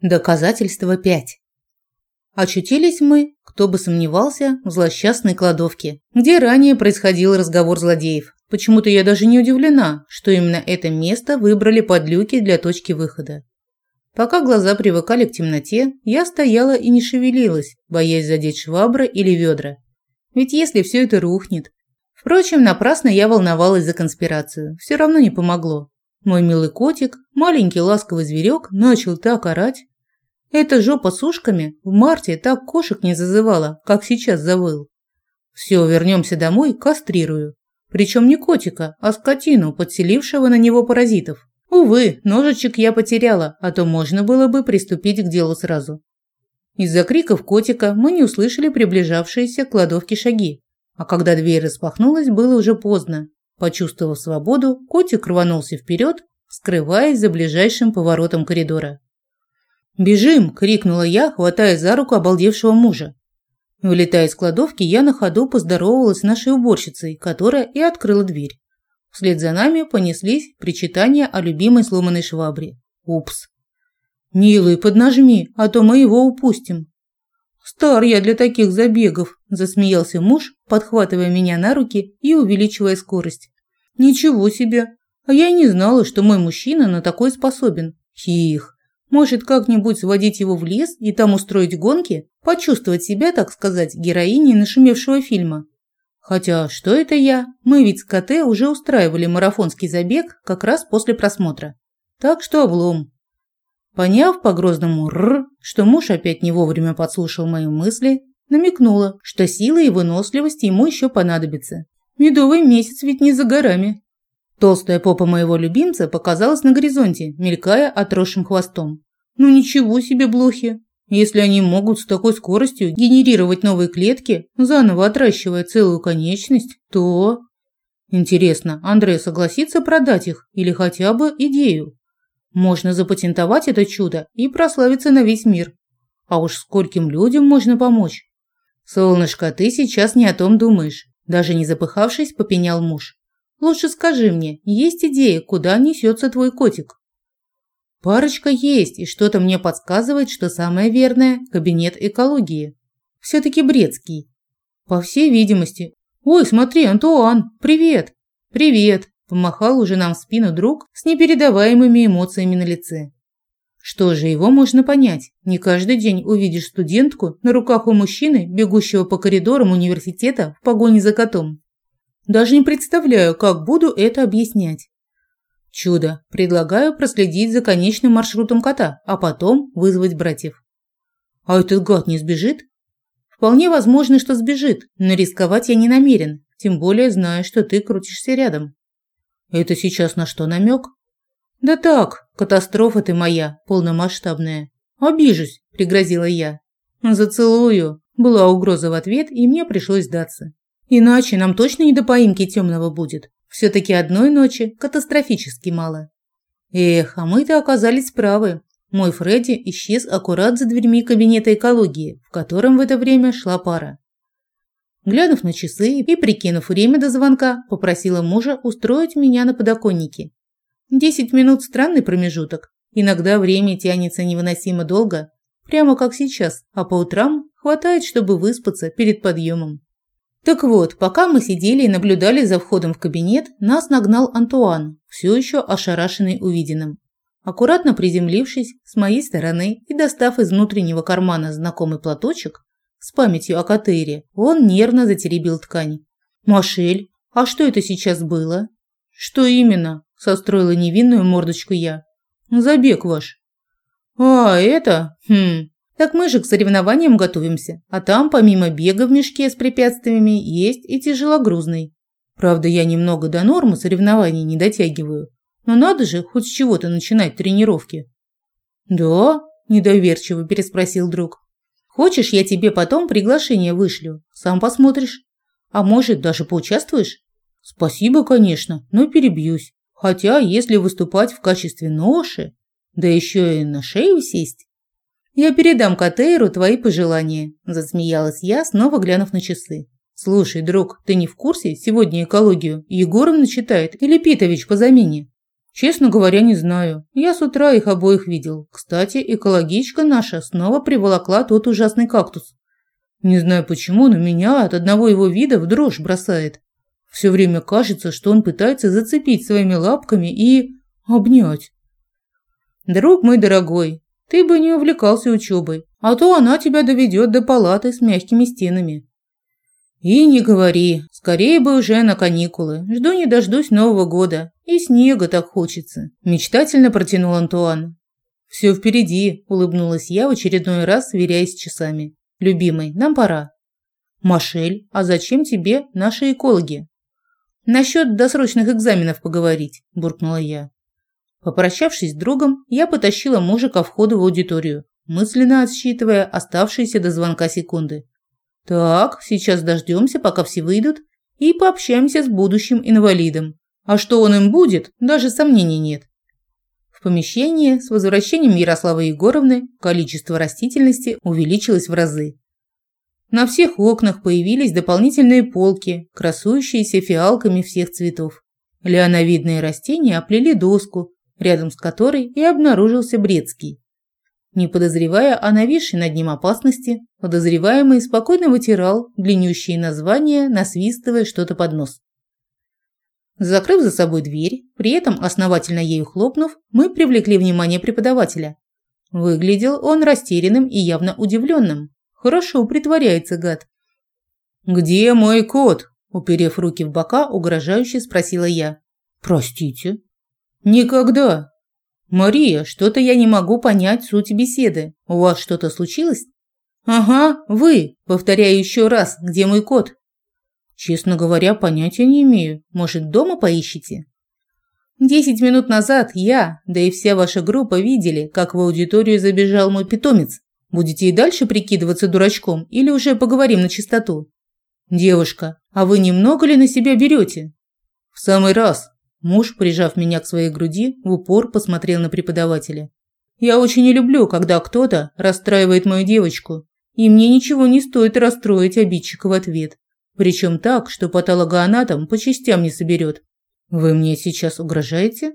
Доказательство 5. Очутились мы, кто бы сомневался, в злосчастной кладовке, где ранее происходил разговор злодеев. Почему-то я даже не удивлена, что именно это место выбрали под люки для точки выхода. Пока глаза привыкали к темноте, я стояла и не шевелилась, боясь задеть швабры или ведра. Ведь если все это рухнет... Впрочем, напрасно я волновалась за конспирацию. Все равно не помогло. Мой милый котик, маленький ласковый зверек, начал так орать. Эта жопа с ушками в марте так кошек не зазывала, как сейчас завыл. Все, вернемся домой, кастрирую. Причем не котика, а скотину, подселившего на него паразитов. Увы, ножичек я потеряла, а то можно было бы приступить к делу сразу. Из-за криков котика мы не услышали приближавшиеся к кладовке шаги. А когда дверь распахнулась, было уже поздно. Почувствовав свободу, котик рванулся вперед, скрываясь за ближайшим поворотом коридора. «Бежим!» – крикнула я, хватая за руку обалдевшего мужа. Вылетая из кладовки, я на ходу поздоровалась с нашей уборщицей, которая и открыла дверь. Вслед за нами понеслись причитания о любимой сломанной швабре. Упс. «Милый, поднажми, а то мы его упустим». «Стар я для таких забегов», – засмеялся муж, подхватывая меня на руки и увеличивая скорость. «Ничего себе! А я и не знала, что мой мужчина на такой способен. Хих! Может, как-нибудь сводить его в лес и там устроить гонки? Почувствовать себя, так сказать, героиней нашумевшего фильма?» Хотя, что это я? Мы ведь с КТ уже устраивали марафонский забег как раз после просмотра. Так что облом. Поняв по грозному «р», что муж опять не вовремя подслушал мои мысли, намекнула, что сила и выносливость ему еще понадобятся. Медовый месяц ведь не за горами. Толстая попа моего любимца показалась на горизонте, мелькая отросшим хвостом. Ну ничего себе блохи. Если они могут с такой скоростью генерировать новые клетки, заново отращивая целую конечность, то... Интересно, Андрей согласится продать их или хотя бы идею? Можно запатентовать это чудо и прославиться на весь мир. А уж скольким людям можно помочь. Солнышко, ты сейчас не о том думаешь. Даже не запыхавшись, попенял муж. Лучше скажи мне, есть идея, куда несется твой котик? Парочка есть, и что-то мне подсказывает, что самое верное – кабинет экологии. Все-таки Брецкий. По всей видимости. Ой, смотри, Антуан, привет. Привет. Помахал уже нам в спину друг с непередаваемыми эмоциями на лице. Что же, его можно понять. Не каждый день увидишь студентку на руках у мужчины, бегущего по коридорам университета в погоне за котом. Даже не представляю, как буду это объяснять. Чудо. Предлагаю проследить за конечным маршрутом кота, а потом вызвать братьев. А этот гад не сбежит? Вполне возможно, что сбежит, но рисковать я не намерен, тем более знаю, что ты крутишься рядом. Это сейчас на что намек? Да так, катастрофа ты моя, полномасштабная. Обижусь, пригрозила я. Зацелую. Была угроза в ответ, и мне пришлось сдаться. Иначе нам точно не до поимки темного будет. Все-таки одной ночи катастрофически мало. Эх, а мы-то оказались правы. Мой Фредди исчез аккурат за дверьми кабинета экологии, в котором в это время шла пара. Глянув на часы и прикинув время до звонка, попросила мужа устроить меня на подоконнике. Десять минут – странный промежуток. Иногда время тянется невыносимо долго, прямо как сейчас, а по утрам хватает, чтобы выспаться перед подъемом. Так вот, пока мы сидели и наблюдали за входом в кабинет, нас нагнал Антуан, все еще ошарашенный увиденным. Аккуратно приземлившись с моей стороны и достав из внутреннего кармана знакомый платочек, с памятью о Катыре, он нервно затеребил ткань. «Машель, а что это сейчас было?» «Что именно?» – состроила невинную мордочку я. «Забег ваш». «А, это? Хм. Так мы же к соревнованиям готовимся, а там, помимо бега в мешке с препятствиями, есть и тяжелогрузный. Правда, я немного до нормы соревнований не дотягиваю. Но надо же хоть с чего-то начинать тренировки». «Да?» – недоверчиво переспросил друг. Хочешь, я тебе потом приглашение вышлю? Сам посмотришь. А может, даже поучаствуешь? Спасибо, конечно, но перебьюсь. Хотя, если выступать в качестве ноши, да еще и на шею сесть, я передам Катейру твои пожелания, засмеялась я, снова глянув на часы. Слушай, друг, ты не в курсе? Сегодня экологию Егоровна читает или Питович по замене? Честно говоря, не знаю. Я с утра их обоих видел. Кстати, экологичка наша снова приволокла тот ужасный кактус. Не знаю почему, но меня от одного его вида в дрожь бросает. Все время кажется, что он пытается зацепить своими лапками и обнять. Друг мой дорогой, ты бы не увлекался учебой, а то она тебя доведет до палаты с мягкими стенами. И не говори, скорее бы уже на каникулы. Жду не дождусь Нового года. И снега так хочется. Мечтательно протянул Антуан. Все впереди, улыбнулась я в очередной раз, сверяясь с часами. Любимый, нам пора. Машель, а зачем тебе наши экологи? Насчет досрочных экзаменов поговорить, буркнула я. Попрощавшись с другом, я потащила мужа ко входу в аудиторию, мысленно отсчитывая оставшиеся до звонка секунды. Так, сейчас дождемся, пока все выйдут, и пообщаемся с будущим инвалидом. А что он им будет, даже сомнений нет. В помещении с возвращением Ярославы Егоровны количество растительности увеличилось в разы. На всех окнах появились дополнительные полки, красующиеся фиалками всех цветов. Леоновидные растения оплели доску, рядом с которой и обнаружился Брецкий. Не подозревая о нависшей над ним опасности, подозреваемый спокойно вытирал длиннющие названия, насвистывая что-то под нос. Закрыв за собой дверь, при этом основательно ею хлопнув, мы привлекли внимание преподавателя. Выглядел он растерянным и явно удивленным. Хорошо притворяется гад. «Где мой кот?» – уперев руки в бока, угрожающе спросила я. «Простите?» «Никогда. «Мария, что-то я не могу понять суть беседы. У вас что-то случилось?» «Ага, вы. Повторяю еще раз, где мой кот?» «Честно говоря, понятия не имею. Может, дома поищите?» «Десять минут назад я, да и вся ваша группа видели, как в аудиторию забежал мой питомец. Будете и дальше прикидываться дурачком или уже поговорим на чистоту?» «Девушка, а вы немного ли на себя берете?» «В самый раз. Муж, прижав меня к своей груди, в упор посмотрел на преподавателя. «Я очень не люблю, когда кто-то расстраивает мою девочку, и мне ничего не стоит расстроить обидчика в ответ. Причем так, что патологоанатом по частям не соберет. Вы мне сейчас угрожаете?»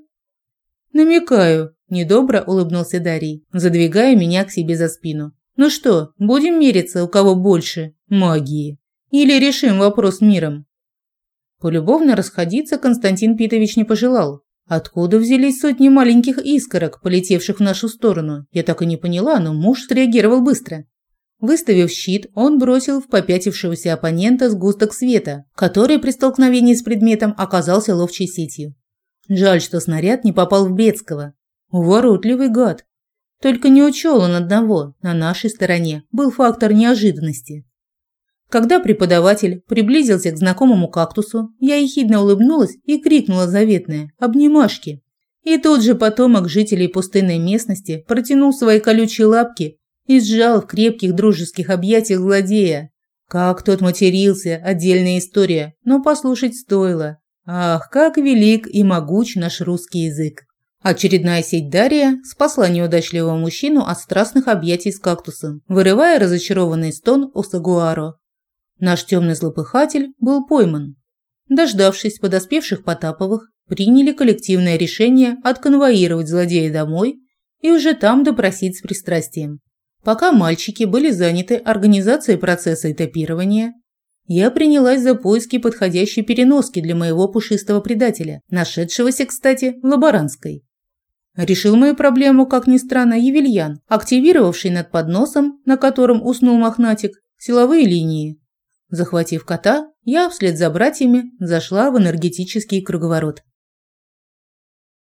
«Намекаю», – недобро улыбнулся Дарий, задвигая меня к себе за спину. «Ну что, будем мериться, у кого больше магии? Или решим вопрос миром?» Полюбовно расходиться Константин Питович не пожелал. Откуда взялись сотни маленьких искорок, полетевших в нашу сторону, я так и не поняла, но муж среагировал быстро. Выставив щит, он бросил в попятившегося оппонента сгусток света, который при столкновении с предметом оказался ловчей сетью. Жаль, что снаряд не попал в Бецкого. Уворотливый гад. Только не учел он одного, на нашей стороне был фактор неожиданности. Когда преподаватель приблизился к знакомому кактусу, я ехидно улыбнулась и крикнула заветное «Обнимашки!». И тут же потомок жителей пустынной местности протянул свои колючие лапки и сжал в крепких дружеских объятиях злодея. Как тот матерился, отдельная история, но послушать стоило. Ах, как велик и могуч наш русский язык. Очередная сеть Дария спасла неудачливого мужчину от страстных объятий с кактусом, вырывая разочарованный стон у Сагуаро. Наш темный злопыхатель был пойман. Дождавшись подоспевших Потаповых, приняли коллективное решение отконвоировать злодея домой и уже там допросить с пристрастием. Пока мальчики были заняты организацией процесса этапирования, я принялась за поиски подходящей переноски для моего пушистого предателя, нашедшегося, кстати, в Лаборанской. Решил мою проблему, как ни странно, Евельян, активировавший над подносом, на котором уснул мохнатик, силовые линии. Захватив кота, я вслед за братьями зашла в энергетический круговорот.